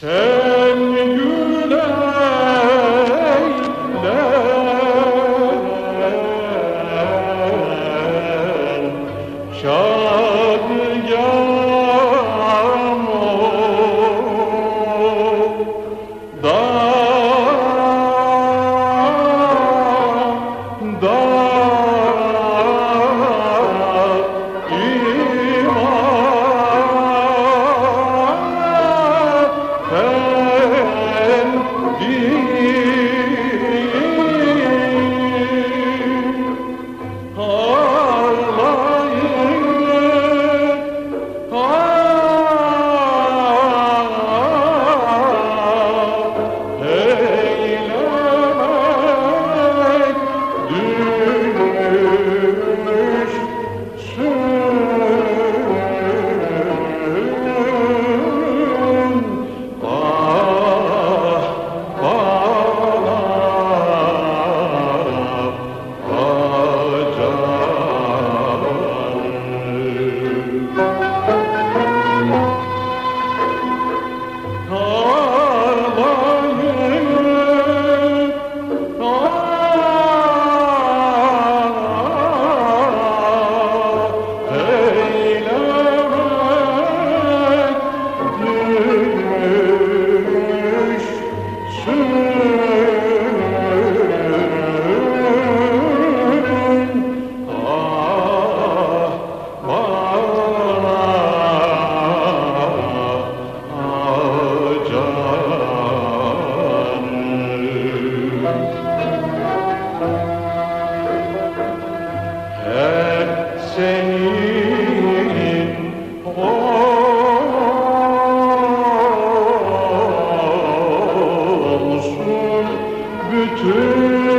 十 you. return.